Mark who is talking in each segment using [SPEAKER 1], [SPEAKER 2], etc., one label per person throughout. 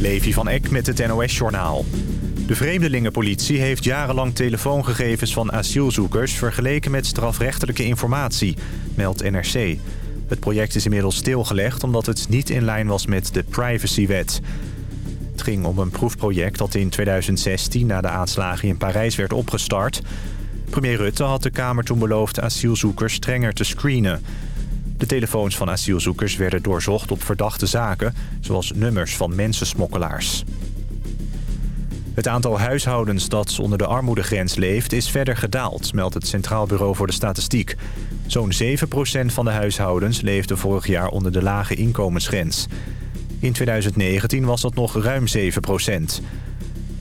[SPEAKER 1] Levi van Eck met het NOS-journaal. De Vreemdelingenpolitie heeft jarenlang telefoongegevens van asielzoekers... vergeleken met strafrechtelijke informatie, meldt NRC. Het project is inmiddels stilgelegd omdat het niet in lijn was met de privacywet. Het ging om een proefproject dat in 2016 na de aanslagen in Parijs werd opgestart. Premier Rutte had de Kamer toen beloofd asielzoekers strenger te screenen... De telefoons van asielzoekers werden doorzocht op verdachte zaken... zoals nummers van mensensmokkelaars. Het aantal huishoudens dat onder de armoedegrens leeft is verder gedaald... meldt het Centraal Bureau voor de Statistiek. Zo'n 7% van de huishoudens leefde vorig jaar onder de lage inkomensgrens. In 2019 was dat nog ruim 7%.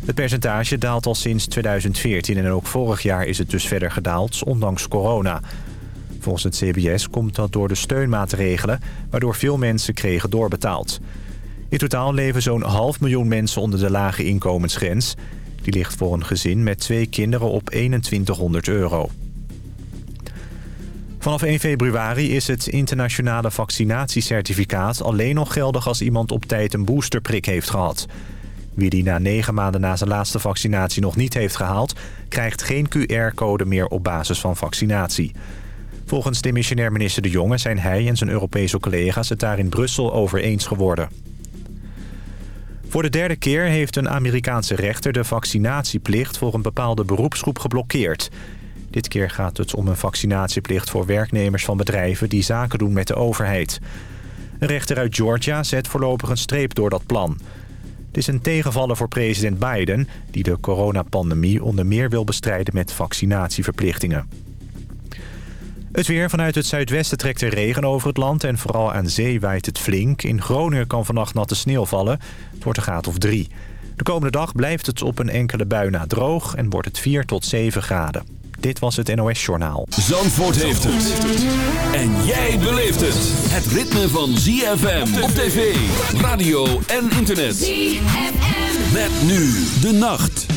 [SPEAKER 1] Het percentage daalt al sinds 2014 en ook vorig jaar is het dus verder gedaald, ondanks corona... Volgens het CBS komt dat door de steunmaatregelen... waardoor veel mensen kregen doorbetaald. In totaal leven zo'n half miljoen mensen onder de lage inkomensgrens. Die ligt voor een gezin met twee kinderen op 2100 euro. Vanaf 1 februari is het internationale vaccinatiecertificaat alleen nog geldig als iemand op tijd een boosterprik heeft gehad. Wie die na negen maanden na zijn laatste vaccinatie nog niet heeft gehaald... krijgt geen QR-code meer op basis van vaccinatie. Volgens demissionair minister De Jonge zijn hij en zijn Europese collega's het daar in Brussel over eens geworden. Voor de derde keer heeft een Amerikaanse rechter de vaccinatieplicht voor een bepaalde beroepsgroep geblokkeerd. Dit keer gaat het om een vaccinatieplicht voor werknemers van bedrijven die zaken doen met de overheid. Een rechter uit Georgia zet voorlopig een streep door dat plan. Het is een tegenvaller voor president Biden, die de coronapandemie onder meer wil bestrijden met vaccinatieverplichtingen. Het weer vanuit het zuidwesten trekt er regen over het land... en vooral aan zee waait het flink. In Groningen kan vannacht natte sneeuw vallen. Het wordt een graad of drie. De komende dag blijft het op een enkele bui na droog... en wordt het 4 tot 7 graden. Dit was het NOS Journaal.
[SPEAKER 2] Zandvoort heeft het. En jij beleeft het. Het ritme van ZFM op tv, radio en internet. ZFM. Met nu de nacht.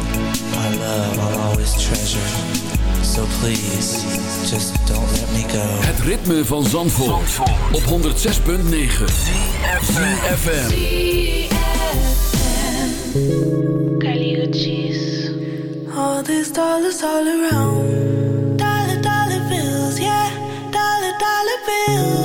[SPEAKER 3] Our love I'll always treasure. So please, just don't let me go.
[SPEAKER 4] Het ritme van Zandvoort, Zandvoort. op 106.9.
[SPEAKER 5] ZFM. Cheese. All these dollars all around. Dollar, dollar bills, yeah. Dollar, dollar bills.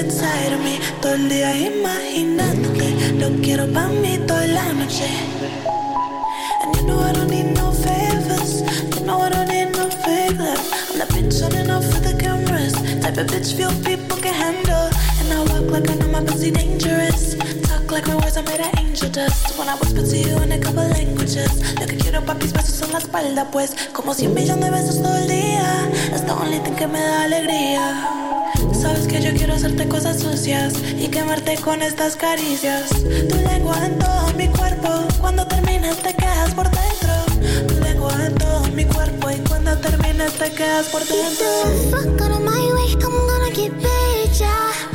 [SPEAKER 5] Todo el día imaginándote, lo quiero pa' mí toda la noche. And you know
[SPEAKER 6] I don't need no
[SPEAKER 5] favors, you know I don't need no favors.
[SPEAKER 6] I'm the bitch on off for the cameras, type of bitch few people can handle. And I walk like I know my pussy dangerous, talk like my words are made of angel dust. When I whisper to you in a couple languages, lo que quiero pa' mis besos en la espalda, pues como cien millones de besos todo el día. It's the only thing que me da alegría. Sabes que yo quiero hacerte cosas sucias y quemarte con estas caricias. Tu lengua en todo mi cuerpo, cuando terminas te quedas por dentro. Tu lengua en todo mi cuerpo y cuando terminas te quedas por dentro.
[SPEAKER 5] Fuck out my way, I'm gonna get
[SPEAKER 7] better.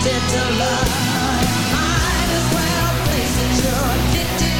[SPEAKER 7] addicted to love. Might as well face it, you're addicted.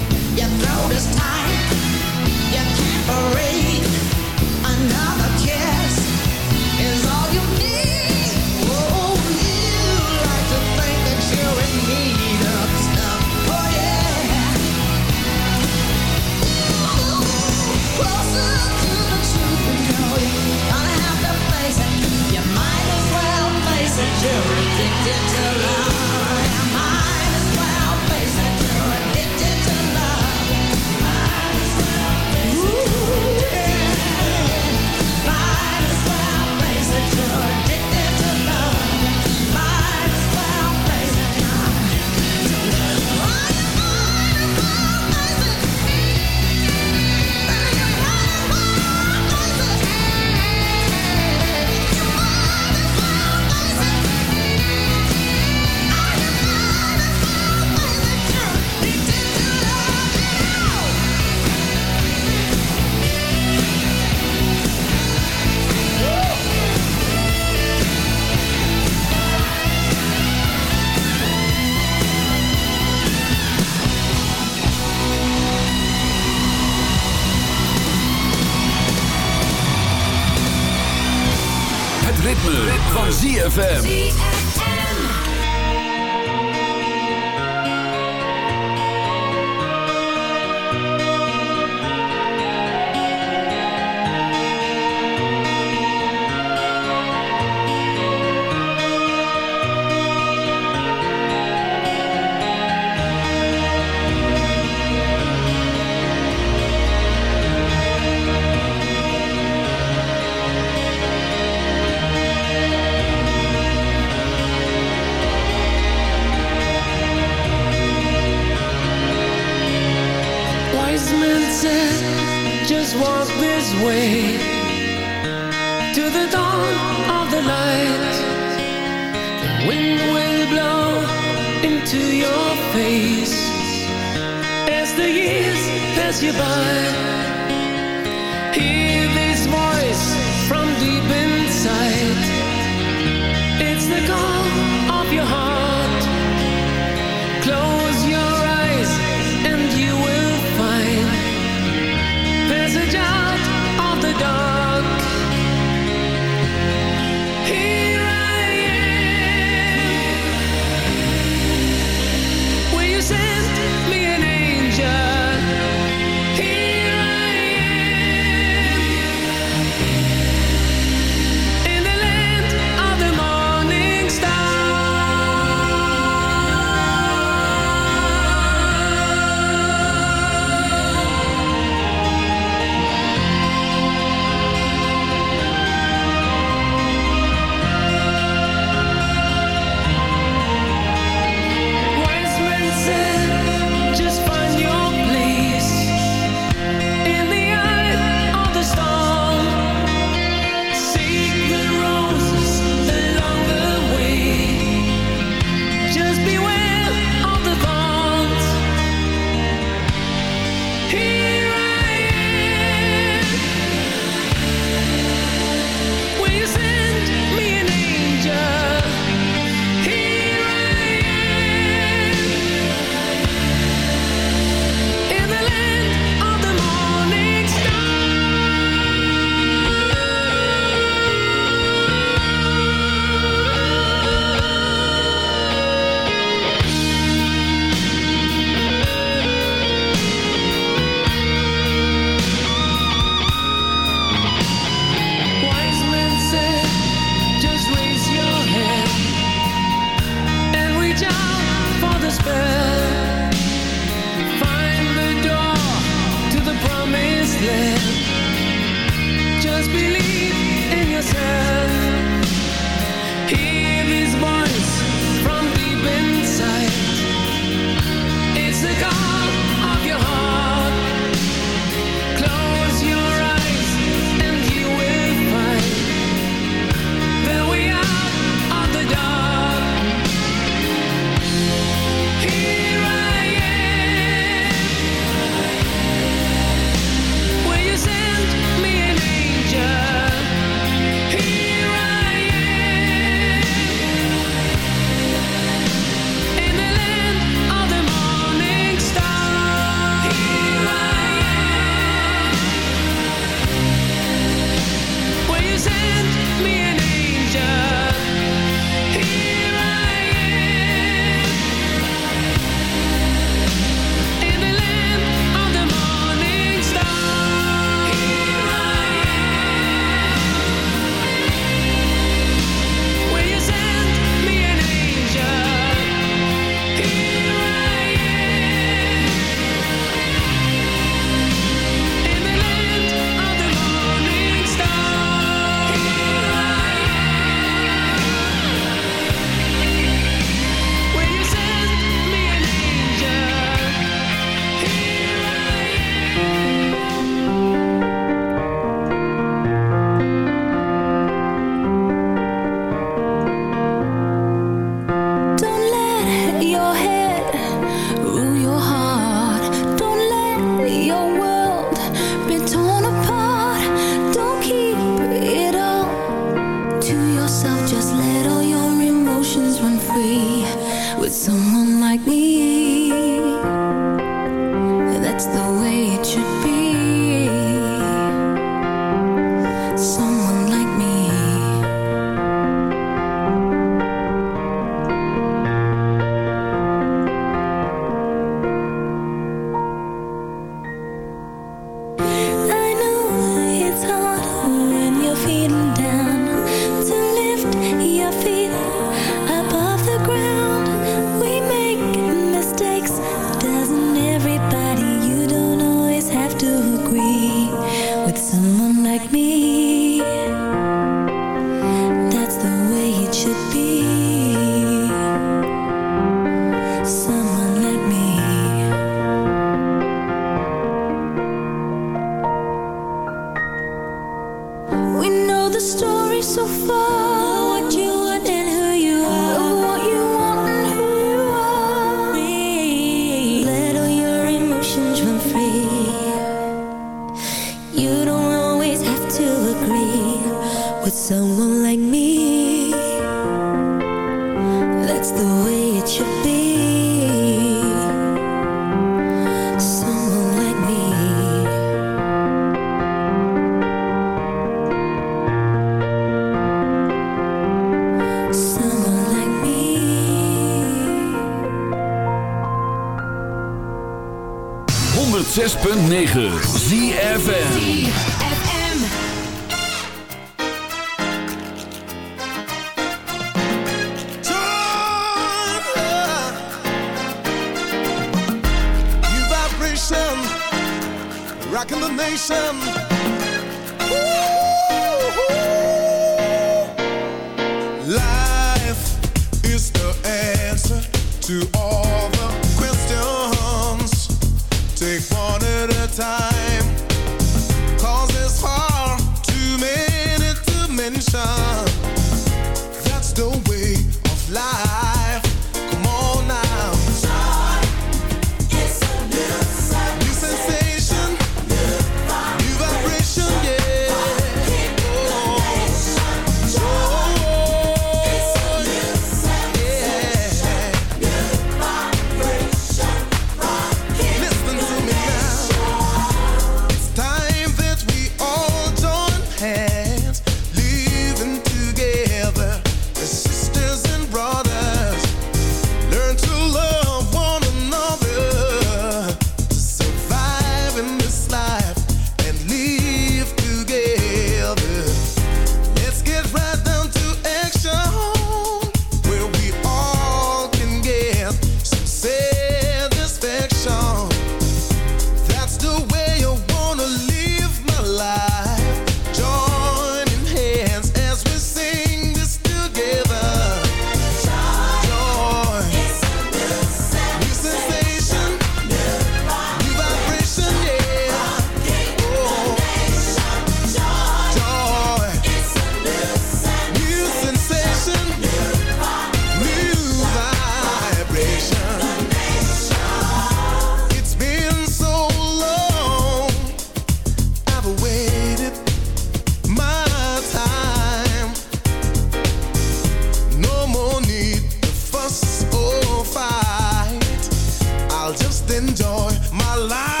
[SPEAKER 8] Enjoy my life.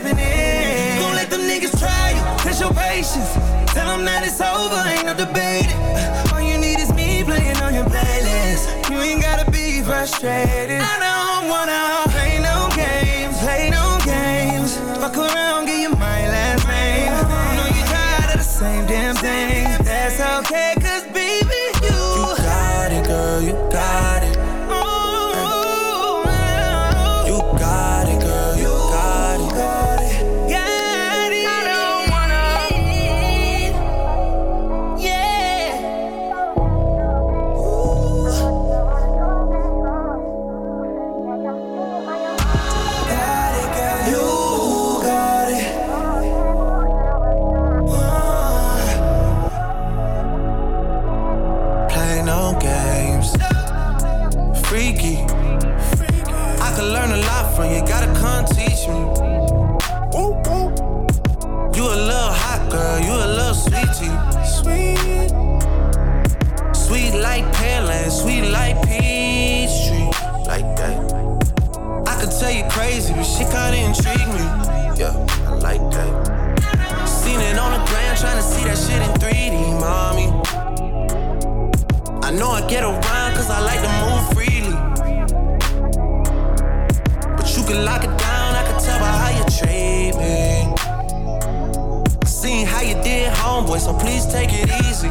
[SPEAKER 9] Stepping in. Don't let them niggas try you. Test your patience. Tell them that it's over, ain't no debating. All you need is me playing on your playlist. You ain't gotta be frustrated. I don't wanna play no games, play no games. Fuck around, give you my last name. I know you tired of the same damn thing. That's okay, cause baby, you, you got it, girl, you like Pearland. Sweet like peach tree. Like that. I could tell you crazy, but shit kinda intrigue me. Yeah, I like that. Seen it on the ground, trying to see that shit in 3D, mommy. I know I get around cause I like to move freely. But you can lock it down, I can tell by how you treat me. Seen how you did, homeboy, so please take it easy.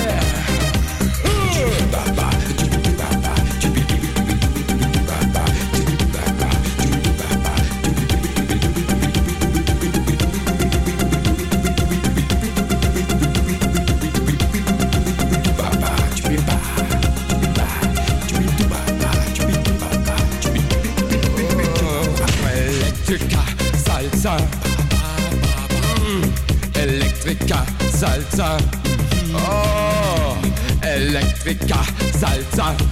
[SPEAKER 9] Salsa. Mm. Elektrika, Salsa. Paprika, Salsa,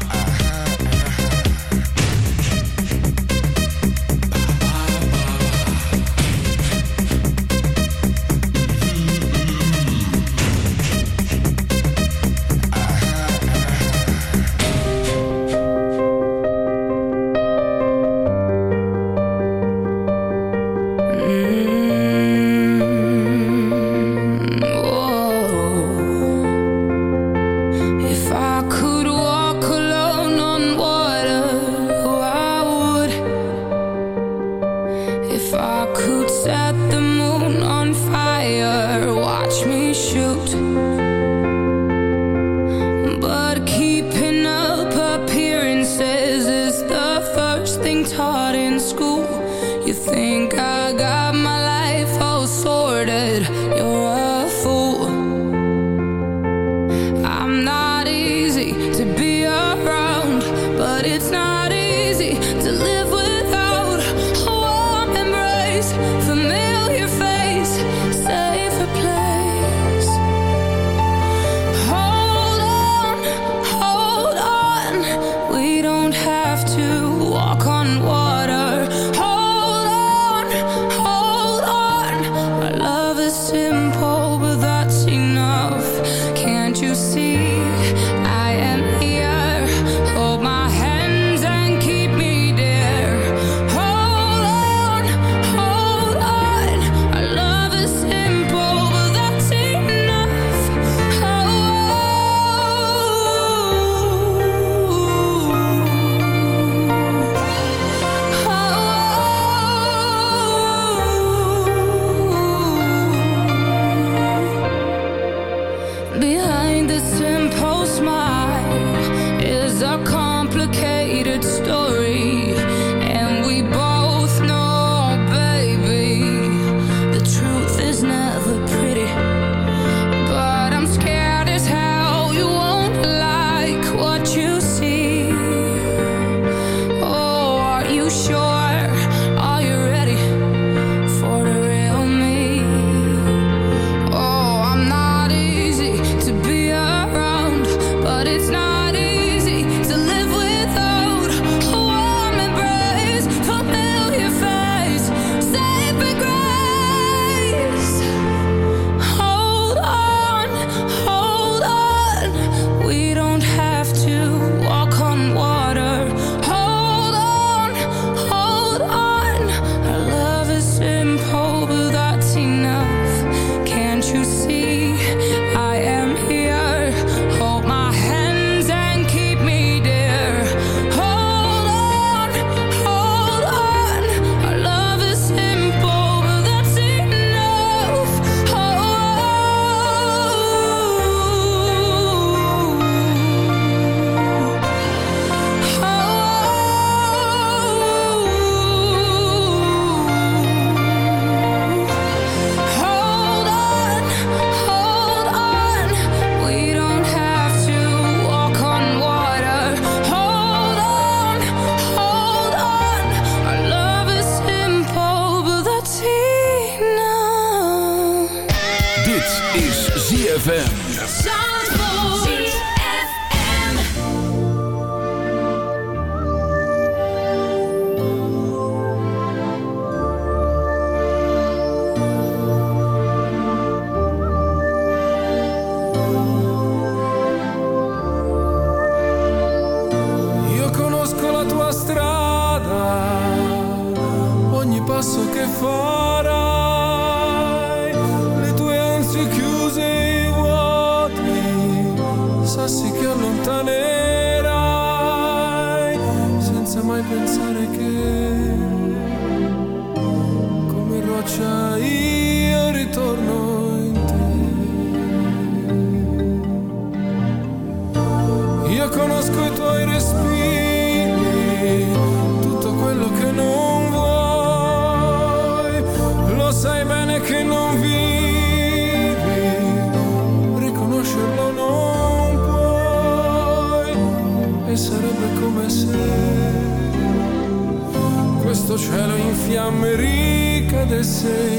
[SPEAKER 10] school, you think I
[SPEAKER 2] América de Sei.